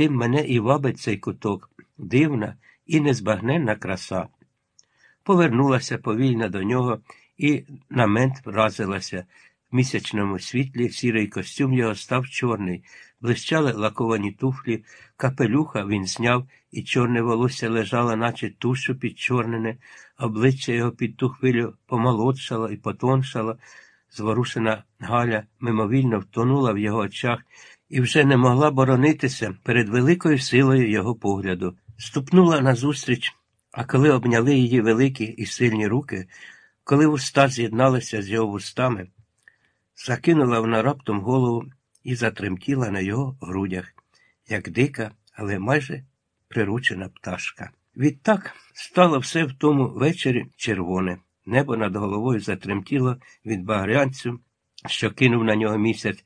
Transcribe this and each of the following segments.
Тим мене і вабить цей куток, дивна і незбагненна краса. Повернулася повільно до нього і на мент вразилася. В місячному світлі сірий костюм його став чорний, блищали лаковані туфлі, капелюха він зняв, і чорне волосся лежало, наче тушу підчорнене, обличчя його під ту хвилю помолодшало і потоншало. Зворушена Галя мимовільно втонула в його очах і вже не могла боронитися перед великою силою його погляду. Ступнула назустріч, а коли обняли її великі і сильні руки, коли вуста з'єдналися з його вустами, закинула вона раптом голову і затремтіла на його грудях, як дика, але майже приручена пташка. Відтак стало все в тому вечорі червоне. Небо над головою затремтіло від багрянцю, що кинув на нього місяць.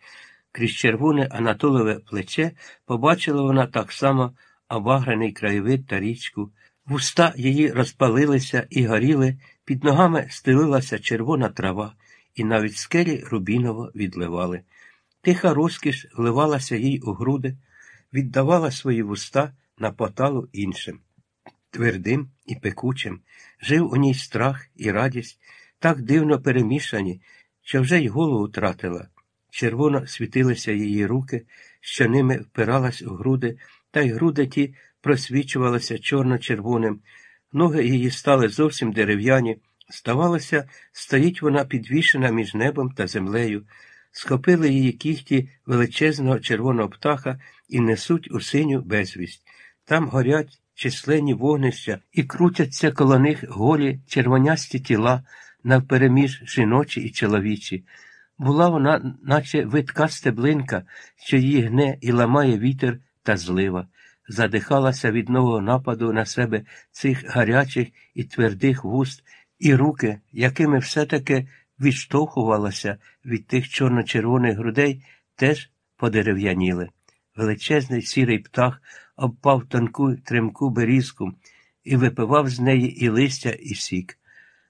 Крізь червоне Анатолове плече побачила вона так само обагрений краєвид та річку. Вуста її розпалилися і горіли, під ногами стелилася червона трава, і навіть скелі рубіново відливали. Тиха розкіш вливалася їй у груди, віддавала свої вуста на поталу іншим. Твердим і пекучим, жив у ній страх і радість, так дивно перемішані, що вже й голову тратила. Червоно світилися її руки, що ними впиралась у груди, та й груди ті просвічувалися чорно-червоним. Ноги її стали зовсім дерев'яні. Здавалося, стоїть вона підвішена між небом та землею, схопили її кіхті величезного червоного птаха і несуть у синю безвість. Там горять численні вогнища і крутяться коло них голі червонясті тіла навпереміж жіночі і чоловічі. Була вона, наче витка стеблинка, що її гне і ламає вітер та злива, задихалася від нового нападу на себе цих гарячих і твердих вуст, і руки, якими все-таки відштовхувалася від тих чорно-червоних грудей, теж подерев'яніли. Величезний сірий птах обпав тонку тремку берізку і випивав з неї і листя, і сік.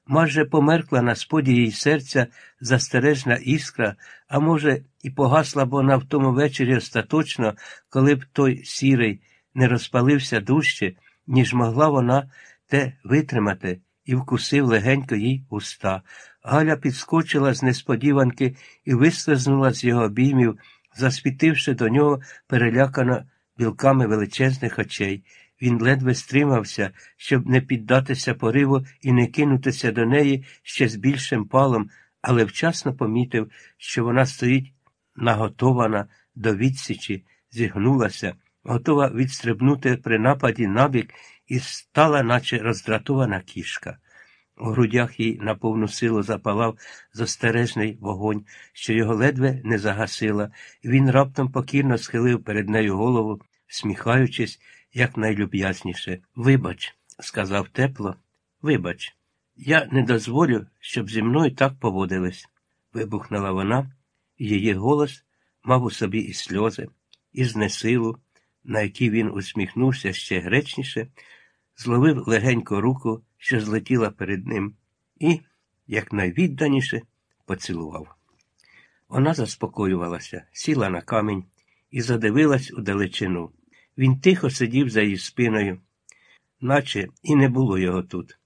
Майже померкла на споді її серця застережна іскра, а може, і погасла б вона в тому вечорі остаточно, коли б той сірий не розпалився дужче, ніж могла вона те витримати, і вкусив легенько їй уста. Галя підскочила з несподіванки і вислизнула з його обіймів, засвітивши до нього перелякано білками величезних очей. Він ледве стримався, щоб не піддатися пориву і не кинутися до неї ще з більшим палом, але вчасно помітив, що вона стоїть наготована до відсічі, зігнулася, готова відстрибнути при нападі набік і стала, наче роздратована кішка. У грудях їй на повну силу запалав застережний вогонь, що його ледве не загасила, він раптом покірно схилив перед нею голову, сміхаючись, як найлюб'язніше. Вибач, сказав тепло, вибач, я не дозволю, щоб зі мною так поводились. Вибухнула вона, і її голос мав у собі і сльози, і знесилу, на якій він усміхнувся ще гречніше, зловив легенько руку, що злетіла перед ним, і, як найвідданіше, поцілував. Вона заспокоювалася, сіла на камінь і задивилась у далечину. Він тихо сидів за її спиною, наче і не було його тут,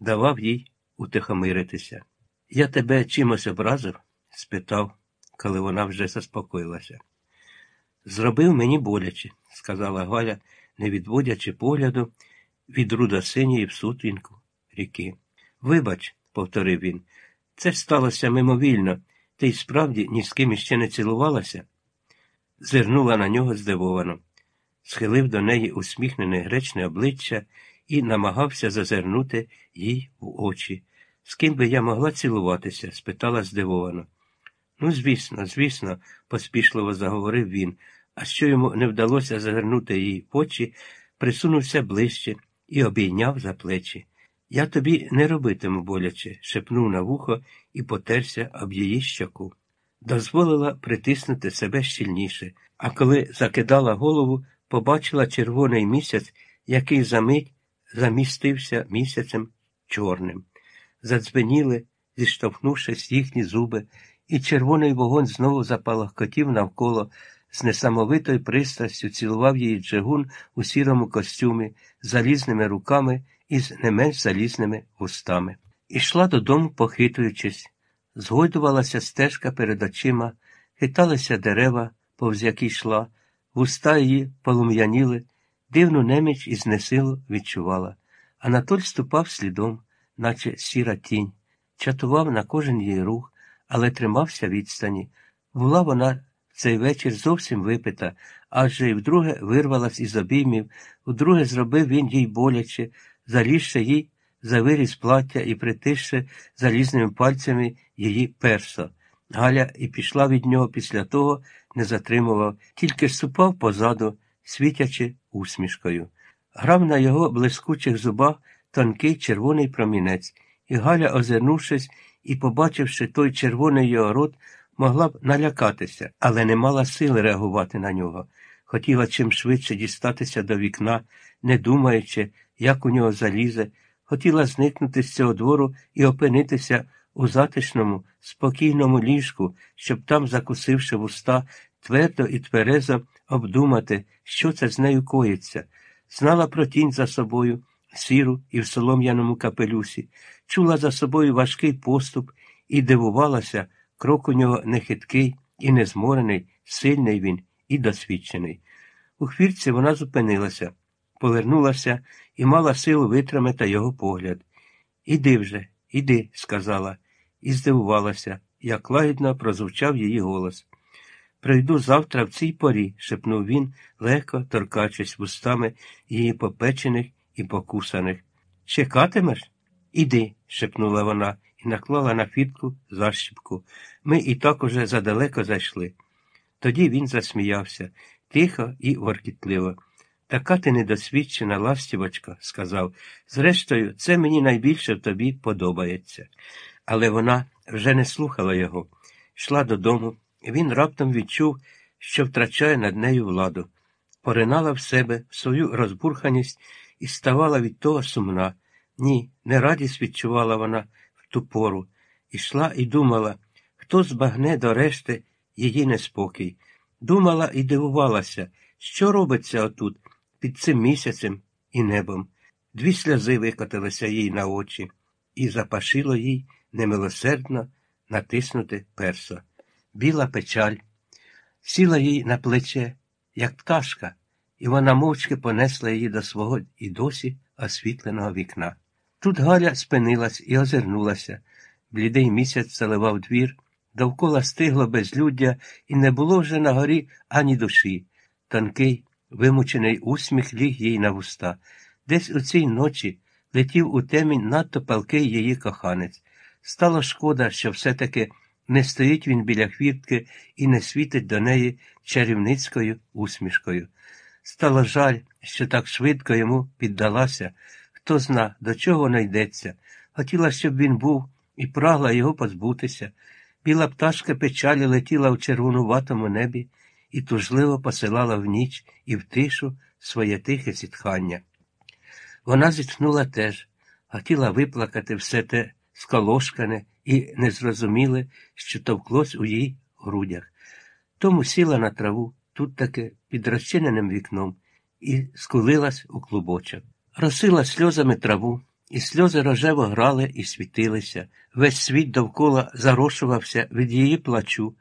давав їй утихомиритися. Я тебе чимось образив? спитав, коли вона вже заспокоїлася. Зробив мені боляче, сказала Галя, не відводячи погляду від рудосинії в сутінку ріки. Вибач, повторив він, це сталося мимовільно, ти й справді ні з ким іще не цілувалася? Звернула на нього здивовано схилив до неї усміхнене гречне обличчя і намагався зазирнути їй в очі. З ким би я могла цілуватися? спитала здивовано. Ну, звісно, звісно, поспішливо заговорив він, а що йому не вдалося зазирнути їй в очі, присунувся ближче і обійняв за плечі. Я тобі не робитиму боляче, шепнув на вухо і потерся об її щоку. Дозволила притиснути себе щільніше, а коли закидала голову, побачила червоний місяць, який за мить замістився місяцем чорним. Задзвеніли, зіштовхнувшись їхні зуби, і червоний вогонь знову запалахкотів навколо, з несамовитою пристрастю цілував її джигун у сірому костюмі, залізними руками і з не менш залізними вустами. Ішла додому, похитуючись, згойдувалася стежка перед очима, хиталися дерева, повз які йшла, вуста її полум'яніли, дивну неміч і знесилу відчувала. Анатоль ступав слідом, наче сіра тінь, чатував на кожен її рух, але тримався відстані. Була вона цей вечір зовсім випита, адже й вдруге вирвалась із обіймів, вдруге зробив він їй боляче, залізши їй за виріз плаття і притисши залізними пальцями її персо. Галя і пішла від нього після того, не затримував, тільки ступав позаду, світячи усмішкою. Грав на його блискучих зубах тонкий червоний промінець, і Галя, озирнувшись і побачивши той червоний його рот, могла б налякатися, але не мала сили реагувати на нього. Хотіла чим швидше дістатися до вікна, не думаючи, як у нього залізе, хотіла зникнути з цього двору і опинитися у затишному, спокійному ліжку, щоб там, закусивши вуста, твердо і тверезо обдумати, що це з нею коїться. Знала про тінь за собою, сіру і в солом'яному капелюсі, чула за собою важкий поступ і дивувалася, крок у нього нехиткий і незморений, сильний він і досвідчений. У хвірці вона зупинилася, повернулася і мала силу витримати його погляд. Іди вже, іди, сказала, і здивувалася, як лагідно прозвучав її голос. Прийду завтра в цій порі, шепнув він, легко торкаючись вустами її попечених і покусаних. Чекатимеш? Іди, шепнула вона і наклала на фітку защіпку. Ми і так уже задалеко зайшли. Тоді він засміявся, тихо і воркітливо. Така ти недосвідчена ластівочка, сказав. Зрештою, це мені найбільше в тобі подобається. Але вона вже не слухала його. Йшла додому, і він раптом відчув, що втрачає над нею владу, поринала в себе свою розбурханість і ставала від того сумна. Ні, не радість відчувала вона в ту пору. Ішла і думала, хто збагне до решти її неспокій. Думала і дивувалася, що робиться отут, під цим місяцем і небом. Дві сльози викотилися їй на очі, і запашило їй немилосердно натиснути персо. Біла печаль сіла їй на плече, як пташка, і вона мовчки понесла її до свого і досі освітленого вікна. Тут Галя спинилась і озирнулася. Блідий місяць заливав двір, довкола стигло безлюддя, і не було вже на горі ані душі. Тонкий, вимучений усміх ліг їй на вуста. Десь у цій ночі летів у темінь надто палкий її коханець. Стало шкода, що все-таки не стоїть він біля хвіртки і не світить до неї чарівницькою усмішкою. Стало жаль, що так швидко йому піддалася. Хто зна, до чого вона йдеться. Хотіла, щоб він був, і прагла його позбутися. Біла пташка печалі летіла в червонуватому небі і тужливо посилала в ніч і в тишу своє тихе зітхання. Вона зітхнула теж, хотіла виплакати все те сколошкане і незрозуміле, що товклось у її грудях. Тому сіла на траву, тут таки під розчиненим вікном, і скулилась у клубочок. Росила сльозами траву, і сльози рожево грали і світилися. Весь світ довкола зарошувався від її плачу,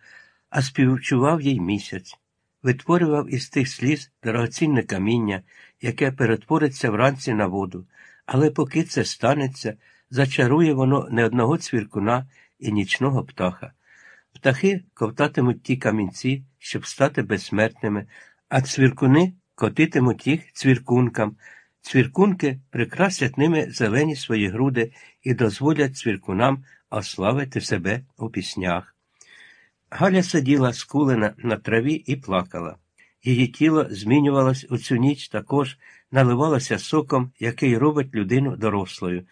а співчував їй місяць, витворював із тих сліз дорогоцінне каміння, яке перетвориться вранці на воду. Але поки це станеться, зачарує воно не одного цвіркуна і нічного птаха. Птахи ковтатимуть ті камінці, щоб стати безсмертними, а цвіркуни котитимуть їх цвіркункам. Цвіркунки прикрасять ними зелені свої груди і дозволять цвіркунам ославити себе у піснях. Галя сиділа скулена на траві і плакала. Її тіло змінювалось у цю ніч також, наливалося соком, який робить людину дорослою.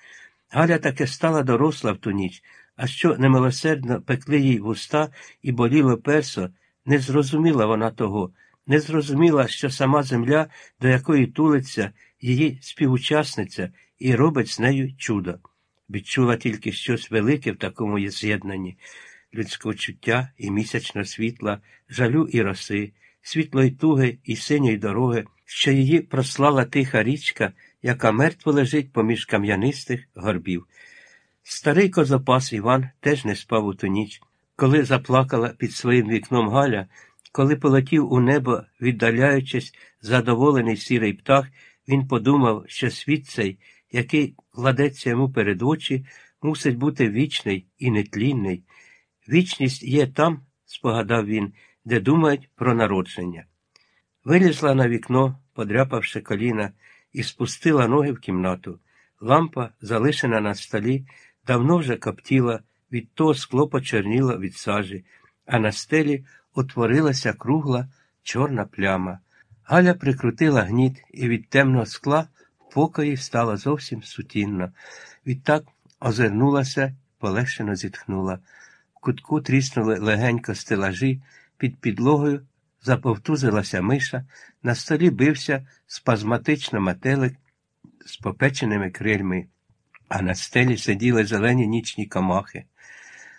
Галя таки стала доросла в ту ніч, а що немилосердно пекли їй вуста і боліло персо, не зрозуміла вона того, не зрозуміла, що сама земля, до якої тулиться її співучасниця, і робить з нею чудо. Відчула тільки щось велике в такому з'єднанні людського чуття і місячного світла, жалю і роси, світлої туги і синьої дороги, що її прослала тиха річка, яка мертво лежить поміж кам'янистих горбів. Старий козопас Іван теж не спав у ту ніч, коли заплакала під своїм вікном Галя, коли полетів у небо, віддаляючись, задоволений сірий птах, він подумав, що світ цей, який кладеться йому перед очі, мусить бути вічний і нетлінний. Вічність є там, спогадав він, де думають про народження. Вилізла на вікно, подряпавши коліна, і спустила ноги в кімнату. Лампа, залишена на столі, давно вже коптіла, від того скло почерніло від сажі, а на стелі утворилася кругла чорна пляма. Галя прикрутила гніт, і від темного скла в покої стало зовсім сутінно. Відтак озирнулася, полегшено зітхнула. Кутку тріснули легенько стелажі, під підлогою заповтузилася миша, на столі бився спазматично метелик з попеченими крильми, а на стелі сиділи зелені нічні камахи.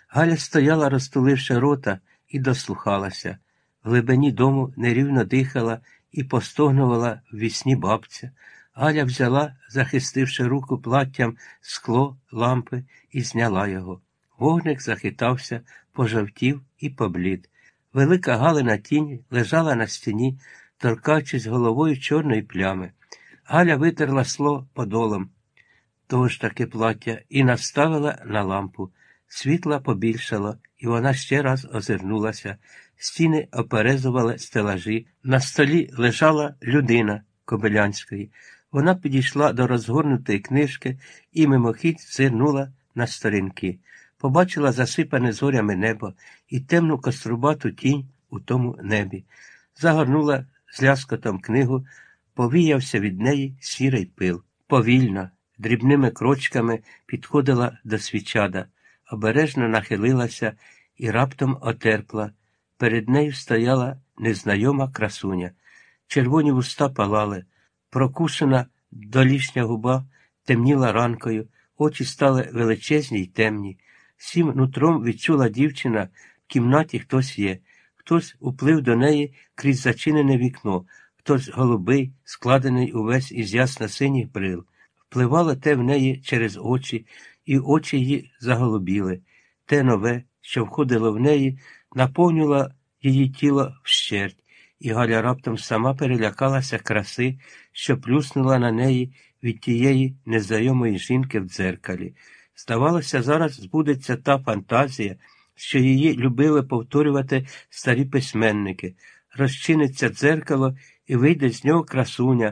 Галя стояла, розтуливши рота, і дослухалася. В глибині дому нерівно дихала і постогнувала в вісні бабця. Галя взяла, захистивши руку платтям, скло, лампи і зняла його. Вогник захитався, пожовтів і поблід. Велика Галина тінь лежала на стіні, торкаючись головою чорної плями. Галя витерла сло подолом того ж таки плаття і наставила на лампу. Світла побільшало, і вона ще раз озирнулася. Стіни оперезували стелажі. На столі лежала людина Кобилянської. Вона підійшла до розгорнутої книжки і мимохідь зирнула на сторінки. Побачила засипане зорями небо і темну кострубату тінь у тому небі. Загорнула з ляскотом книгу, повіявся від неї сірий пил. Повільно, дрібними крочками підходила до свічада, обережно нахилилася і раптом отерпла. Перед нею стояла незнайома красуня. Червоні вуста палали, прокушена долішня губа темніла ранкою, очі стали величезні й темні. Всім нутром відчула дівчина, в кімнаті хтось є, хтось уплив до неї крізь зачинене вікно, хтось голубий, складений увесь із ясно синіх брил. Впливало те в неї через очі, і очі її заголубіли. Те нове, що входило в неї, наповнювало її тіло вщерть, і Галя раптом сама перелякалася краси, що плюснула на неї від тієї незнайомої жінки в дзеркалі. Здавалося, зараз збудеться та фантазія, що її любили повторювати старі письменники, розчиниться дзеркало і вийде з нього красуня